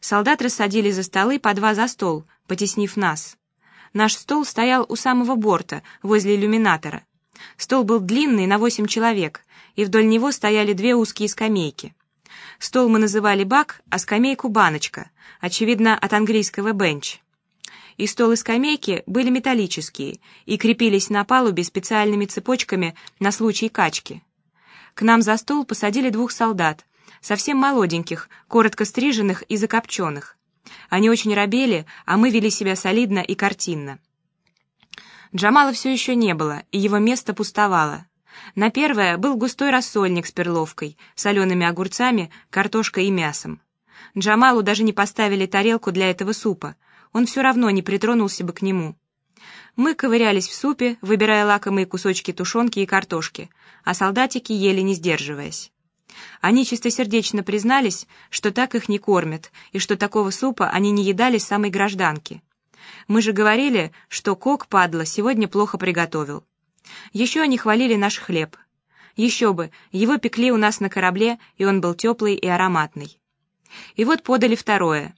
Солдат рассадили за столы по два за стол, потеснив нас. Наш стол стоял у самого борта, возле иллюминатора. Стол был длинный, на восемь человек, и вдоль него стояли две узкие скамейки. Стол мы называли бак, а скамейку баночка, очевидно, от английского бенч. И стол и скамейки были металлические и крепились на палубе специальными цепочками на случай качки. К нам за стол посадили двух солдат, совсем молоденьких, коротко стриженных и закопченных. Они очень робели, а мы вели себя солидно и картинно. Джамала все еще не было, и его место пустовало. На первое был густой рассольник с перловкой, солеными огурцами, картошкой и мясом. Джамалу даже не поставили тарелку для этого супа, он все равно не притронулся бы к нему. Мы ковырялись в супе, выбирая лакомые кусочки тушенки и картошки, а солдатики ели не сдерживаясь. Они чистосердечно признались, что так их не кормят, и что такого супа они не едали с самой гражданки. Мы же говорили, что кок, падла, сегодня плохо приготовил. Еще они хвалили наш хлеб. Еще бы, его пекли у нас на корабле, и он был теплый и ароматный. И вот подали второе.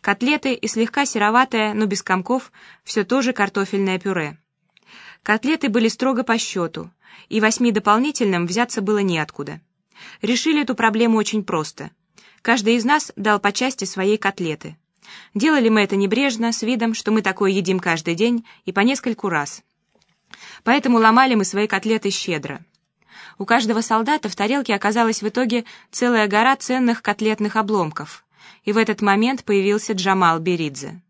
Котлеты и слегка сероватое, но без комков, все тоже картофельное пюре. Котлеты были строго по счету, и восьми дополнительным взяться было неоткуда. Решили эту проблему очень просто. Каждый из нас дал по части своей котлеты. Делали мы это небрежно, с видом, что мы такое едим каждый день и по нескольку раз. Поэтому ломали мы свои котлеты щедро. У каждого солдата в тарелке оказалась в итоге целая гора ценных котлетных обломков. И в этот момент появился Джамал Беридзе.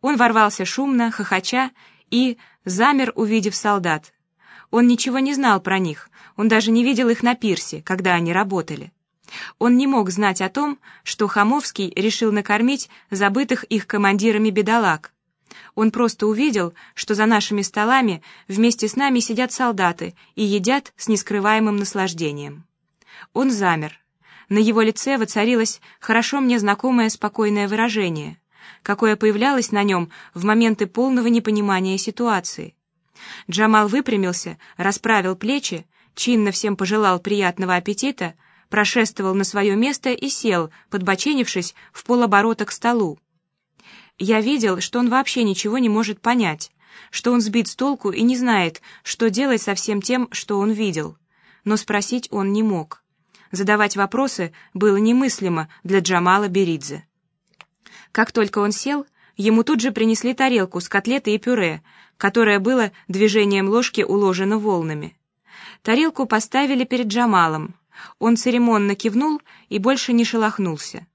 Он ворвался шумно, хохоча и замер, увидев солдат. Он ничего не знал про них, он даже не видел их на пирсе, когда они работали. Он не мог знать о том, что Хамовский решил накормить забытых их командирами бедолаг. Он просто увидел, что за нашими столами вместе с нами сидят солдаты и едят с нескрываемым наслаждением. Он замер. На его лице воцарилось хорошо мне знакомое спокойное выражение, какое появлялось на нем в моменты полного непонимания ситуации. Джамал выпрямился, расправил плечи, чинно всем пожелал приятного аппетита, прошествовал на свое место и сел, подбоченившись в полоборота к столу. Я видел, что он вообще ничего не может понять, что он сбит с толку и не знает, что делать со всем тем, что он видел. Но спросить он не мог. Задавать вопросы было немыслимо для Джамала Беридзе. Как только он сел, ему тут же принесли тарелку с котлетой и пюре, которое было движением ложки уложено волнами. Тарелку поставили перед Джамалом. Он церемонно кивнул и больше не шелохнулся.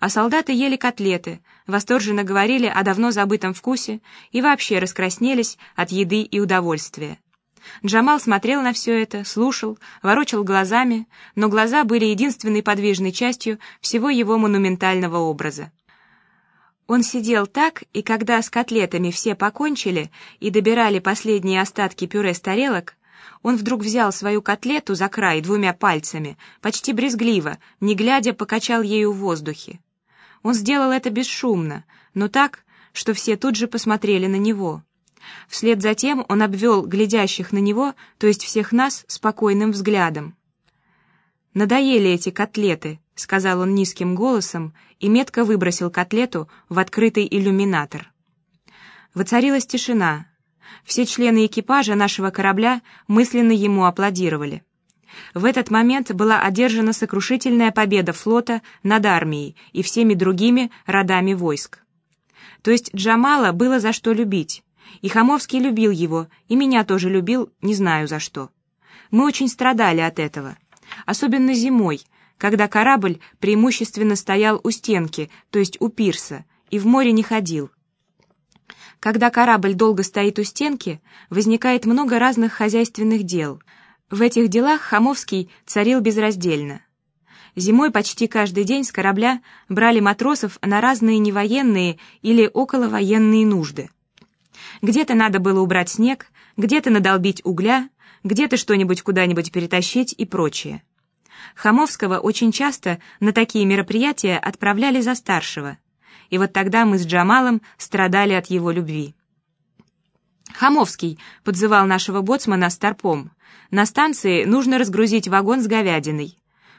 А солдаты ели котлеты, восторженно говорили о давно забытом вкусе и вообще раскраснелись от еды и удовольствия. Джамал смотрел на все это, слушал, ворочал глазами, но глаза были единственной подвижной частью всего его монументального образа. Он сидел так, и когда с котлетами все покончили и добирали последние остатки пюре с тарелок, он вдруг взял свою котлету за край двумя пальцами, почти брезгливо, не глядя, покачал ею в воздухе. Он сделал это бесшумно, но так, что все тут же посмотрели на него. Вслед за тем он обвел глядящих на него, то есть всех нас, спокойным взглядом. «Надоели эти котлеты», — сказал он низким голосом и метко выбросил котлету в открытый иллюминатор. Воцарилась тишина. Все члены экипажа нашего корабля мысленно ему аплодировали. В этот момент была одержана сокрушительная победа флота над армией и всеми другими родами войск. То есть Джамала было за что любить, и Хамовский любил его, и меня тоже любил, не знаю за что. Мы очень страдали от этого, особенно зимой, когда корабль преимущественно стоял у стенки, то есть у пирса, и в море не ходил. Когда корабль долго стоит у стенки, возникает много разных хозяйственных дел. В этих делах Хамовский царил безраздельно. Зимой почти каждый день с корабля брали матросов на разные невоенные или околовоенные нужды. Где-то надо было убрать снег, где-то надолбить угля, где-то что-нибудь куда-нибудь перетащить и прочее. Хамовского очень часто на такие мероприятия отправляли за старшего, и вот тогда мы с Джамалом страдали от его любви. «Хамовский», — подзывал нашего боцмана старпом, — «на станции нужно разгрузить вагон с говядиной.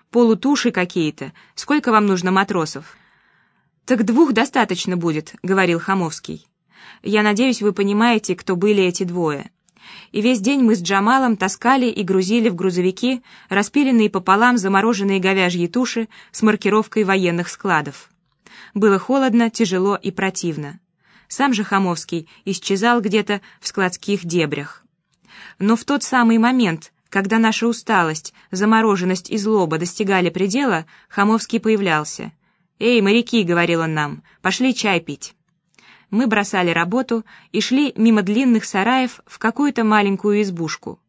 Полутуши какие-то. Сколько вам нужно матросов?» «Так двух достаточно будет», — говорил Хамовский. «Я надеюсь, вы понимаете, кто были эти двое». И весь день мы с Джамалом таскали и грузили в грузовики распиленные пополам замороженные говяжьи туши с маркировкой военных складов. Было холодно, тяжело и противно. Сам же Хамовский исчезал где-то в складских дебрях. Но в тот самый момент, когда наша усталость, замороженность и злоба достигали предела, Хамовский появлялся. «Эй, моряки!» — говорил он нам. «Пошли чай пить». Мы бросали работу и шли мимо длинных сараев в какую-то маленькую избушку.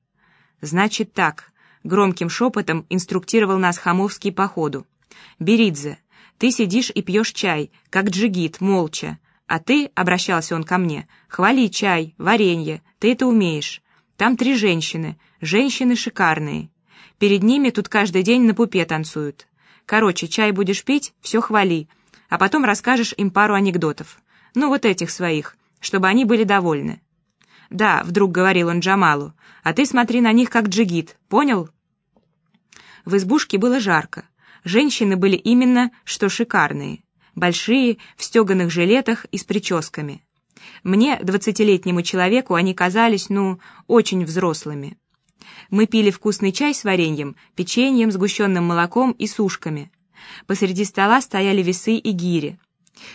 «Значит так», — громким шепотом инструктировал нас Хамовский по ходу. «Беридзе, ты сидишь и пьешь чай, как джигит, молча, а ты, — обращался он ко мне, — хвали чай, варенье, ты это умеешь. Там три женщины, женщины шикарные. Перед ними тут каждый день на пупе танцуют. Короче, чай будешь пить, все хвали, а потом расскажешь им пару анекдотов. Ну, вот этих своих, чтобы они были довольны. «Да», — вдруг говорил он Джамалу, — «а ты смотри на них как джигит, понял?» В избушке было жарко. Женщины были именно что шикарные. Большие, в стеганых жилетах и с прическами. Мне, двадцатилетнему человеку, они казались, ну, очень взрослыми. Мы пили вкусный чай с вареньем, печеньем, сгущенным молоком и сушками. Посреди стола стояли весы и гири.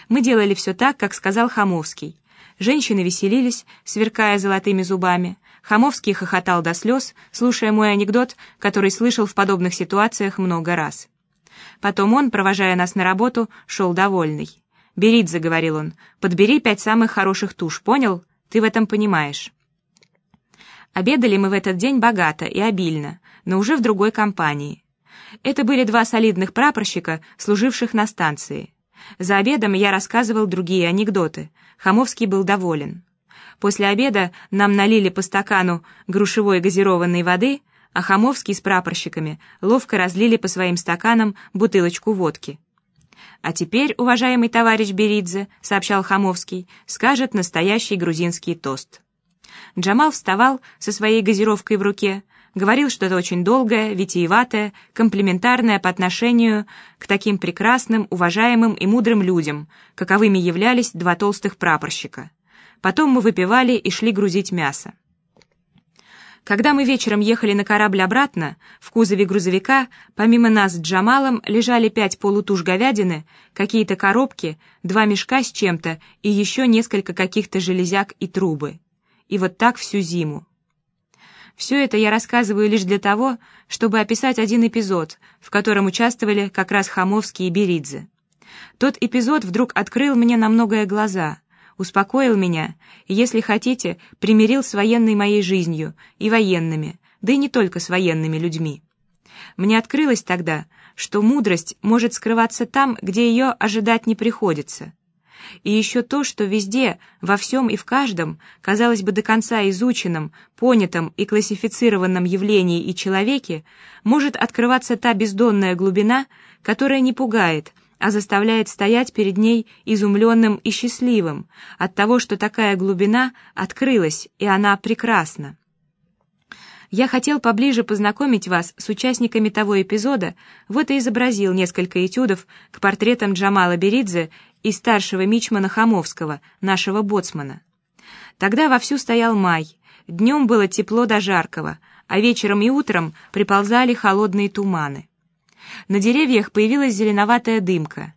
Мы делали все так, как сказал Хамовский. Женщины веселились, сверкая золотыми зубами. Хамовский хохотал до слез, слушая мой анекдот, который слышал в подобных ситуациях много раз. Потом он, провожая нас на работу, шел довольный. «Беридзе», — говорил он, — «подбери пять самых хороших туш, понял? Ты в этом понимаешь». Обедали мы в этот день богато и обильно, но уже в другой компании. Это были два солидных прапорщика, служивших на станции. За обедом я рассказывал другие анекдоты. Хамовский был доволен. После обеда нам налили по стакану грушевой газированной воды, а Хамовский с прапорщиками ловко разлили по своим стаканам бутылочку водки. «А теперь, уважаемый товарищ Беридзе», — сообщал Хамовский, — «скажет настоящий грузинский тост». Джамал вставал со своей газировкой в руке, говорил что-то очень долгое, витиеватое, комплиментарное по отношению к таким прекрасным, уважаемым и мудрым людям, каковыми являлись два толстых прапорщика. Потом мы выпивали и шли грузить мясо. Когда мы вечером ехали на корабль обратно, в кузове грузовика, помимо нас с Джамалом, лежали пять полутуш говядины, какие-то коробки, два мешка с чем-то и еще несколько каких-то железяк и трубы и вот так всю зиму. Все это я рассказываю лишь для того, чтобы описать один эпизод, в котором участвовали как раз Хамовский и Беридзе. Тот эпизод вдруг открыл мне на многое глаза, успокоил меня и, если хотите, примирил с военной моей жизнью и военными, да и не только с военными людьми. Мне открылось тогда, что мудрость может скрываться там, где ее ожидать не приходится — и еще то, что везде, во всем и в каждом, казалось бы, до конца изученном, понятом и классифицированном явлении и человеке, может открываться та бездонная глубина, которая не пугает, а заставляет стоять перед ней изумленным и счастливым от того, что такая глубина открылась, и она прекрасна. Я хотел поближе познакомить вас с участниками того эпизода, вот и изобразил несколько этюдов к портретам Джамала Беридзе и старшего мичмана Хамовского, нашего боцмана. Тогда вовсю стоял май, днем было тепло до жаркого, а вечером и утром приползали холодные туманы. На деревьях появилась зеленоватая дымка.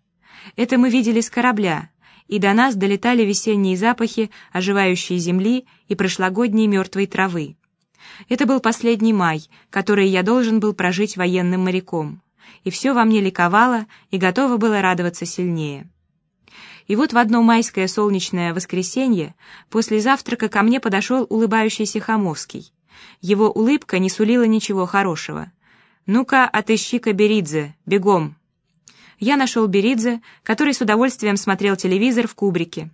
Это мы видели с корабля, и до нас долетали весенние запахи оживающей земли и прошлогодней мертвой травы. Это был последний май, который я должен был прожить военным моряком, и все во мне ликовало и готово было радоваться сильнее. И вот в одно майское солнечное воскресенье после завтрака ко мне подошел улыбающийся Хамовский. Его улыбка не сулила ничего хорошего. «Ну-ка, отыщи-ка Беридзе, бегом!» Я нашел Беридзе, который с удовольствием смотрел телевизор в кубрике.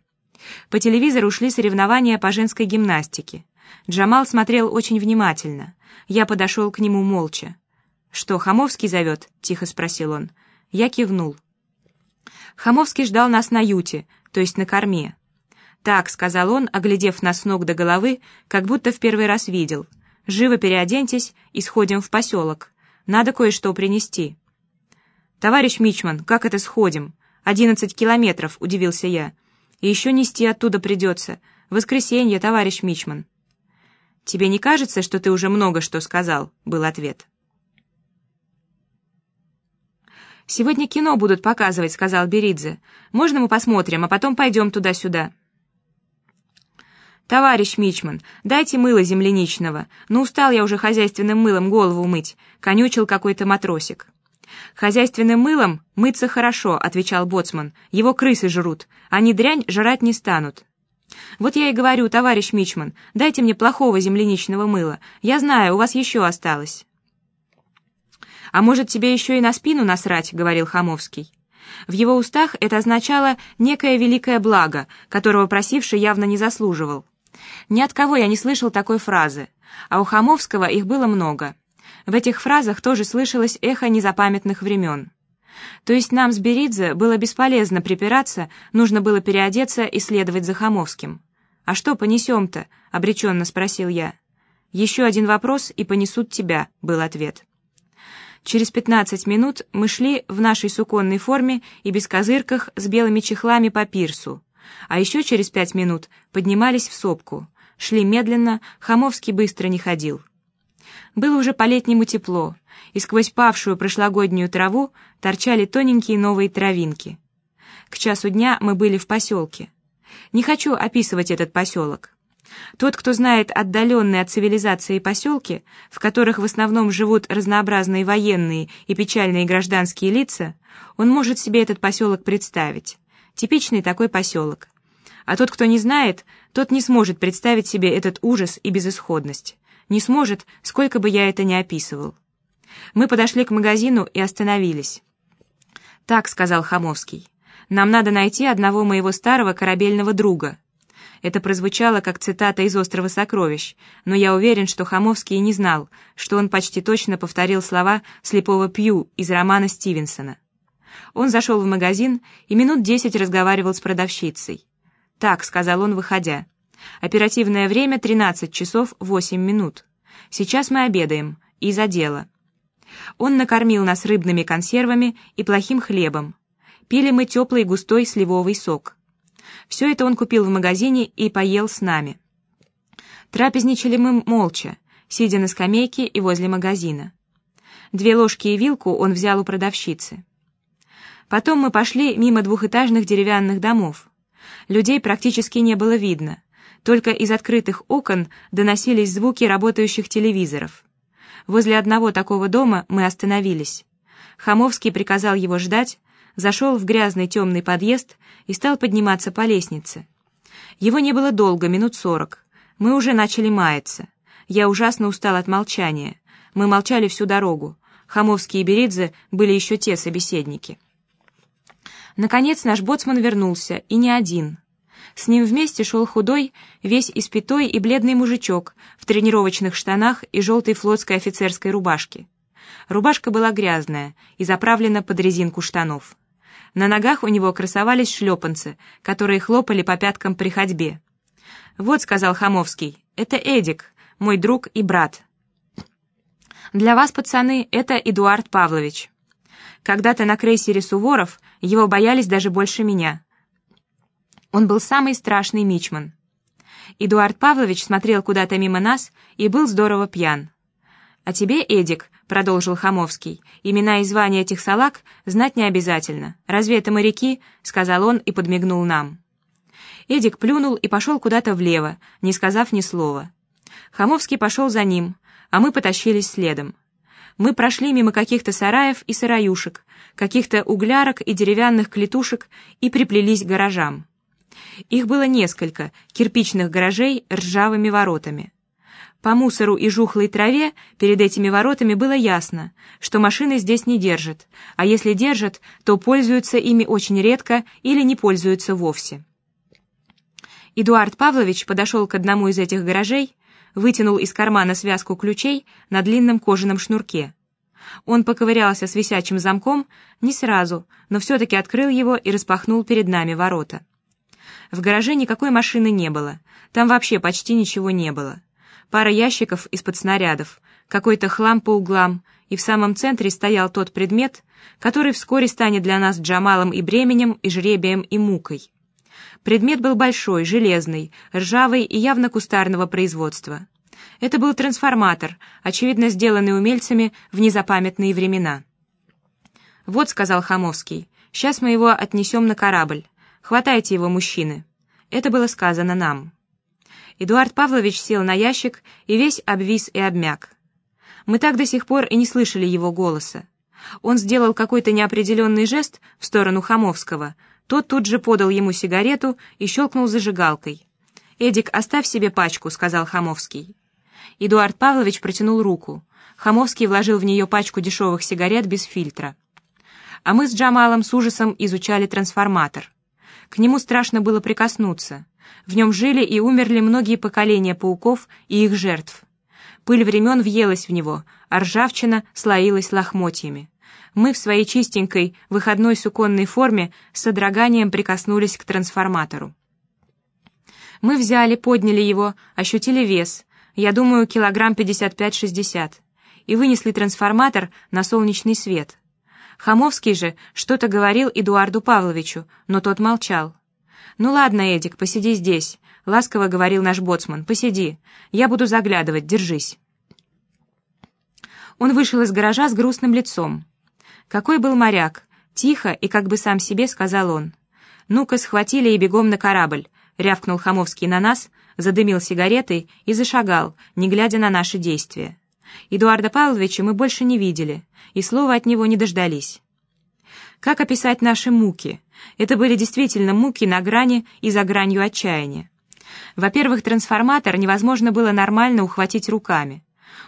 По телевизору шли соревнования по женской гимнастике. Джамал смотрел очень внимательно. Я подошел к нему молча. «Что, Хамовский зовет?» — тихо спросил он. Я кивнул. Хамовский ждал нас на юте, то есть на корме. «Так», — сказал он, оглядев нас с ног до головы, как будто в первый раз видел. «Живо переоденьтесь и сходим в поселок. Надо кое-что принести». «Товарищ Мичман, как это сходим? «Одиннадцать километров», — удивился я. «И еще нести оттуда придется. Воскресенье, товарищ Мичман». «Тебе не кажется, что ты уже много что сказал?» — был ответ. «Сегодня кино будут показывать», — сказал Беридзе. «Можно мы посмотрим, а потом пойдем туда-сюда?» «Товарищ Мичман, дайте мыло земляничного. Ну, устал я уже хозяйственным мылом голову мыть», — конючил какой-то матросик. «Хозяйственным мылом мыться хорошо», — отвечал боцман. «Его крысы жрут. Они дрянь жрать не станут». «Вот я и говорю, товарищ Мичман, дайте мне плохого земляничного мыла. Я знаю, у вас еще осталось». «А может, тебе еще и на спину насрать?» — говорил Хамовский. В его устах это означало некое великое благо, которого просивший явно не заслуживал. Ни от кого я не слышал такой фразы, а у Хамовского их было много. В этих фразах тоже слышалось эхо незапамятных времен. То есть нам с Беридзе было бесполезно припираться, нужно было переодеться и следовать за Хамовским. «А что понесем-то?» — обреченно спросил я. «Еще один вопрос, и понесут тебя», — был ответ. Через пятнадцать минут мы шли в нашей суконной форме и без козырках с белыми чехлами по пирсу, а еще через пять минут поднимались в сопку. Шли медленно, Хамовский быстро не ходил. Было уже по-летнему тепло, и сквозь павшую прошлогоднюю траву торчали тоненькие новые травинки. К часу дня мы были в поселке. Не хочу описывать этот поселок. Тот, кто знает отдаленные от цивилизации поселки, в которых в основном живут разнообразные военные и печальные гражданские лица, он может себе этот поселок представить. Типичный такой поселок. А тот, кто не знает, тот не сможет представить себе этот ужас и безысходность. Не сможет, сколько бы я это ни описывал. Мы подошли к магазину и остановились. «Так», — сказал Хамовский, — «нам надо найти одного моего старого корабельного друга». Это прозвучало как цитата из «Острова сокровищ», но я уверен, что Хамовский не знал, что он почти точно повторил слова слепого Пью из романа Стивенсона. Он зашел в магазин и минут десять разговаривал с продавщицей. «Так», — сказал он, выходя, — «оперативное время 13 часов 8 минут. Сейчас мы обедаем. И за дело». Он накормил нас рыбными консервами и плохим хлебом. Пили мы теплый густой сливовый сок. Все это он купил в магазине и поел с нами. Трапезничали мы молча, сидя на скамейке и возле магазина. Две ложки и вилку он взял у продавщицы. Потом мы пошли мимо двухэтажных деревянных домов. Людей практически не было видно. Только из открытых окон доносились звуки работающих телевизоров. Возле одного такого дома мы остановились. Хамовский приказал его ждать, зашел в грязный темный подъезд и стал подниматься по лестнице. Его не было долго, минут сорок. Мы уже начали маяться. Я ужасно устал от молчания. Мы молчали всю дорогу. Хамовский и Беридзе были еще те собеседники. Наконец наш боцман вернулся, и не один. С ним вместе шел худой, весь испятой и бледный мужичок в тренировочных штанах и желтой флотской офицерской рубашке. Рубашка была грязная и заправлена под резинку штанов. На ногах у него красовались шлепанцы, которые хлопали по пяткам при ходьбе. «Вот», — сказал Хамовский, — «это Эдик, мой друг и брат». «Для вас, пацаны, это Эдуард Павлович». Когда-то на крейсере «Суворов» его боялись даже больше меня. Он был самый страшный мичман. Эдуард Павлович смотрел куда-то мимо нас и был здорово пьян. «А тебе, Эдик», — продолжил Хамовский, — «имена и звания этих салаг знать не обязательно. Разве это моряки?» — сказал он и подмигнул нам. Эдик плюнул и пошел куда-то влево, не сказав ни слова. Хамовский пошел за ним, а мы потащились следом. Мы прошли мимо каких-то сараев и сыроюшек, каких-то углярок и деревянных клетушек и приплелись к гаражам. Их было несколько, кирпичных гаражей ржавыми воротами. По мусору и жухлой траве перед этими воротами было ясно, что машины здесь не держат, а если держат, то пользуются ими очень редко или не пользуются вовсе. Эдуард Павлович подошел к одному из этих гаражей, вытянул из кармана связку ключей на длинном кожаном шнурке. Он поковырялся с висячим замком не сразу, но все-таки открыл его и распахнул перед нами ворота. В гараже никакой машины не было, там вообще почти ничего не было пара ящиков из-под снарядов, какой-то хлам по углам, и в самом центре стоял тот предмет, который вскоре станет для нас Джамалом и бременем, и жребием, и мукой. Предмет был большой, железный, ржавый и явно кустарного производства. Это был трансформатор, очевидно сделанный умельцами в незапамятные времена. «Вот», — сказал Хамовский, — «сейчас мы его отнесем на корабль. Хватайте его, мужчины». Это было сказано нам. Эдуард Павлович сел на ящик и весь обвис и обмяк. Мы так до сих пор и не слышали его голоса. Он сделал какой-то неопределенный жест в сторону Хамовского. Тот тут же подал ему сигарету и щелкнул зажигалкой. «Эдик, оставь себе пачку», — сказал Хамовский. Эдуард Павлович протянул руку. Хамовский вложил в нее пачку дешевых сигарет без фильтра. А мы с Джамалом с ужасом изучали трансформатор. К нему страшно было прикоснуться. В нем жили и умерли многие поколения пауков и их жертв. Пыль времен въелась в него, а ржавчина слоилась лохмотьями. Мы в своей чистенькой выходной суконной форме с содроганием прикоснулись к трансформатору. Мы взяли, подняли его, ощутили вес, я думаю, килограмм 55-60, и вынесли трансформатор на солнечный свет. Хамовский же что-то говорил Эдуарду Павловичу, но тот молчал. «Ну ладно, Эдик, посиди здесь», — ласково говорил наш боцман. «Посиди. Я буду заглядывать, держись». Он вышел из гаража с грустным лицом. Какой был моряк. Тихо и как бы сам себе сказал он. «Ну-ка, схватили и бегом на корабль», — рявкнул Хамовский на нас, задымил сигаретой и зашагал, не глядя на наши действия. Эдуарда Павловича мы больше не видели, и слова от него не дождались. Как описать наши муки? Это были действительно муки на грани и за гранью отчаяния. Во-первых, трансформатор невозможно было нормально ухватить руками.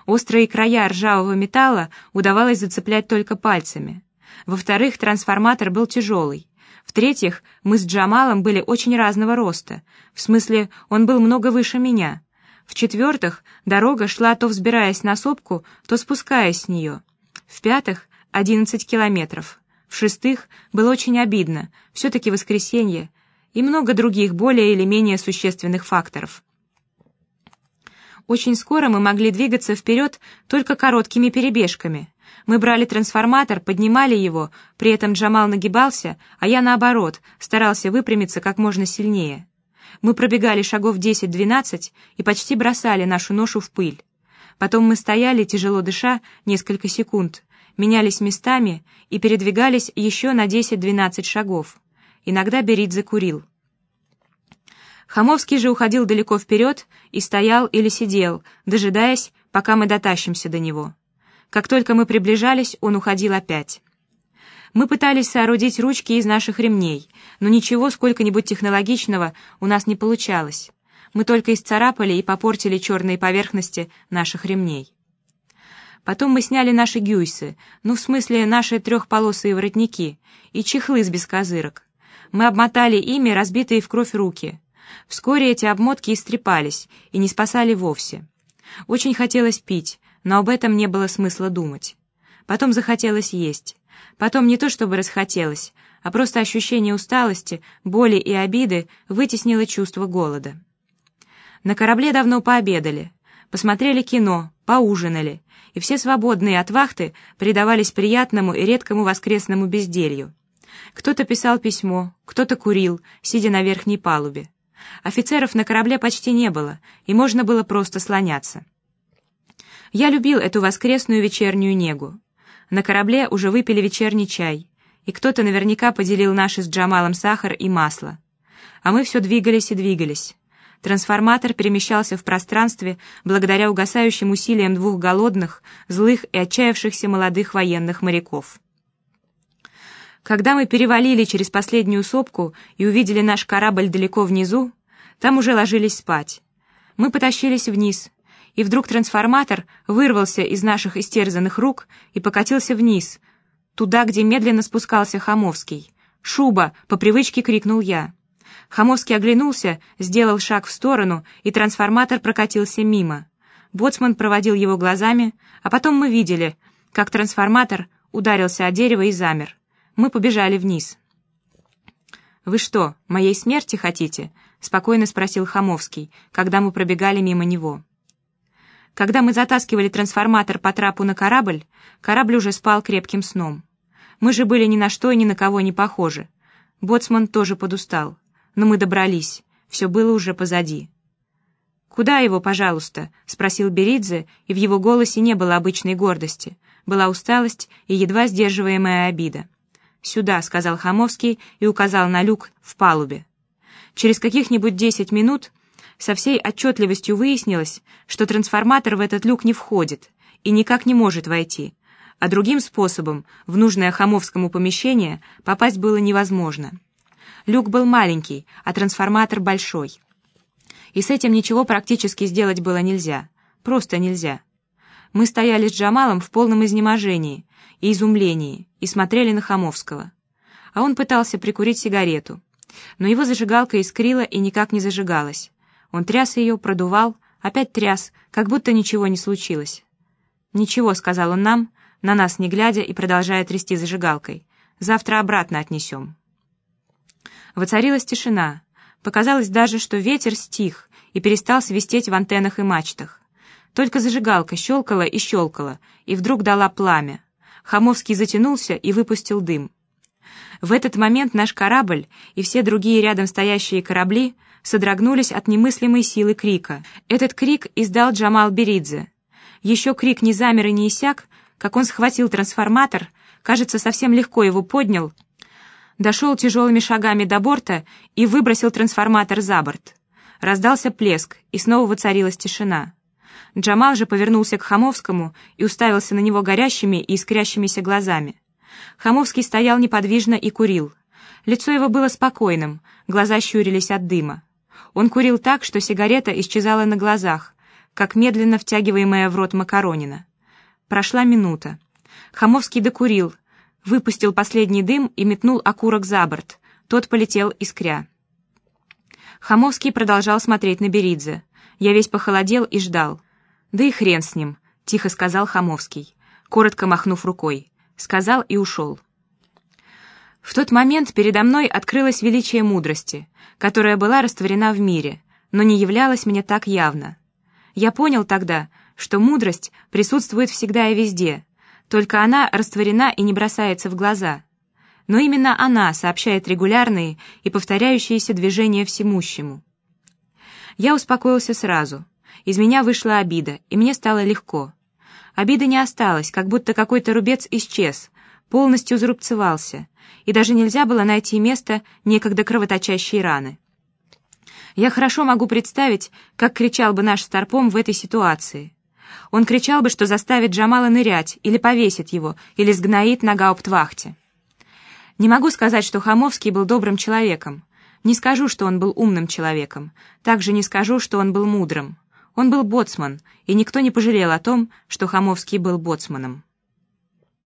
Острые края ржавого металла удавалось зацеплять только пальцами. Во-вторых, трансформатор был тяжелый. В-третьих, мы с Джамалом были очень разного роста. В смысле, он был много выше меня. В-четвертых, дорога шла то взбираясь на сопку, то спускаясь с нее. В-пятых, одиннадцать километров. В-шестых, было очень обидно, все-таки воскресенье, и много других более или менее существенных факторов. Очень скоро мы могли двигаться вперед только короткими перебежками. Мы брали трансформатор, поднимали его, при этом Джамал нагибался, а я, наоборот, старался выпрямиться как можно сильнее. Мы пробегали шагов 10-12 и почти бросали нашу ношу в пыль. Потом мы стояли, тяжело дыша, несколько секунд, менялись местами и передвигались еще на 10-12 шагов. Иногда Берит закурил. Хамовский же уходил далеко вперед и стоял или сидел, дожидаясь, пока мы дотащимся до него. Как только мы приближались, он уходил опять. Мы пытались соорудить ручки из наших ремней, но ничего сколько-нибудь технологичного у нас не получалось. Мы только исцарапали и попортили черные поверхности наших ремней. Потом мы сняли наши гюйсы, ну, в смысле, наши трехполосые воротники и чехлы с бескозырок. Мы обмотали ими разбитые в кровь руки. Вскоре эти обмотки истрепались и не спасали вовсе. Очень хотелось пить, но об этом не было смысла думать. Потом захотелось есть. Потом не то чтобы расхотелось, а просто ощущение усталости, боли и обиды вытеснило чувство голода. На корабле давно пообедали, посмотрели кино, поужинали, и все свободные от вахты предавались приятному и редкому воскресному безделью. Кто-то писал письмо, кто-то курил, сидя на верхней палубе. Офицеров на корабле почти не было, и можно было просто слоняться. Я любил эту воскресную вечернюю негу. На корабле уже выпили вечерний чай, и кто-то наверняка поделил наши с Джамалом сахар и масло. А мы все двигались и двигались. Трансформатор перемещался в пространстве благодаря угасающим усилиям двух голодных, злых и отчаявшихся молодых военных моряков. Когда мы перевалили через последнюю сопку и увидели наш корабль далеко внизу, там уже ложились спать. Мы потащились вниз, и вдруг трансформатор вырвался из наших истерзанных рук и покатился вниз, туда, где медленно спускался Хамовский. «Шуба!» — по привычке крикнул я. Хамовский оглянулся, сделал шаг в сторону, и трансформатор прокатился мимо. Боцман проводил его глазами, а потом мы видели, как трансформатор ударился о дерево и замер. Мы побежали вниз. «Вы что, моей смерти хотите?» — спокойно спросил Хамовский, когда мы пробегали мимо него. Когда мы затаскивали трансформатор по трапу на корабль, корабль уже спал крепким сном. Мы же были ни на что и ни на кого не похожи. Боцман тоже подустал. Но мы добрались. Все было уже позади. «Куда его, пожалуйста?» — спросил Беридзе, и в его голосе не было обычной гордости. Была усталость и едва сдерживаемая обида. «Сюда», — сказал Хамовский и указал на люк в палубе. Через каких-нибудь десять минут со всей отчетливостью выяснилось, что трансформатор в этот люк не входит и никак не может войти, а другим способом в нужное Хамовскому помещение попасть было невозможно. Люк был маленький, а трансформатор большой. И с этим ничего практически сделать было нельзя. Просто нельзя. Мы стояли с Джамалом в полном изнеможении и изумлении и смотрели на Хамовского. А он пытался прикурить сигарету. Но его зажигалка искрила и никак не зажигалась. Он тряс ее, продувал, опять тряс, как будто ничего не случилось. «Ничего», — сказал он нам, на нас не глядя и продолжая трясти зажигалкой. «Завтра обратно отнесем». Воцарилась тишина. Показалось даже, что ветер стих и перестал свистеть в антеннах и мачтах. Только зажигалка щелкала и щелкала, и вдруг дала пламя. Хамовский затянулся и выпустил дым. В этот момент наш корабль и все другие рядом стоящие корабли содрогнулись от немыслимой силы крика. Этот крик издал Джамал Беридзе. Еще крик не замер и не иссяк, как он схватил трансформатор, кажется, совсем легко его поднял, дошел тяжелыми шагами до борта и выбросил трансформатор за борт. Раздался плеск, и снова воцарилась тишина. Джамал же повернулся к Хамовскому и уставился на него горящими и искрящимися глазами. Хамовский стоял неподвижно и курил. Лицо его было спокойным, глаза щурились от дыма. Он курил так, что сигарета исчезала на глазах, как медленно втягиваемая в рот макаронина. Прошла минута. Хамовский докурил, выпустил последний дым и метнул окурок за борт. Тот полетел искря. Хамовский продолжал смотреть на Беридзе. Я весь похолодел и ждал. «Да и хрен с ним», — тихо сказал Хамовский, коротко махнув рукой сказал и ушел. В тот момент передо мной открылось величие мудрости, которая была растворена в мире, но не являлась мне так явно. Я понял тогда, что мудрость присутствует всегда и везде, только она растворена и не бросается в глаза. Но именно она сообщает регулярные и повторяющиеся движения всемущему. Я успокоился сразу. Из меня вышла обида, и мне стало легко. Обиды не осталось, как будто какой-то рубец исчез, полностью зарубцевался, и даже нельзя было найти место некогда кровоточащей раны. Я хорошо могу представить, как кричал бы наш Старпом в этой ситуации. Он кричал бы, что заставит Джамала нырять, или повесит его, или сгноит на гауптвахте. Не могу сказать, что Хамовский был добрым человеком. Не скажу, что он был умным человеком. Также не скажу, что он был мудрым. Он был боцман, и никто не пожалел о том, что Хамовский был боцманом.